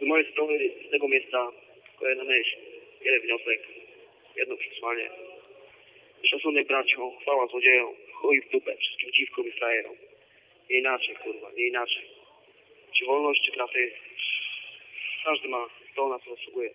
Z mojej strony, z tego miejsca, tylko jedna myśl, jeden wniosek, jedno przesłanie. Szacunek braciom, chwała złodziejom, chuj w dupę wszystkim dziwkom i frajerom. Nie inaczej, kurwa, nie inaczej. Czy wolność, czy kraty, każdy ma to, na co zasługuje.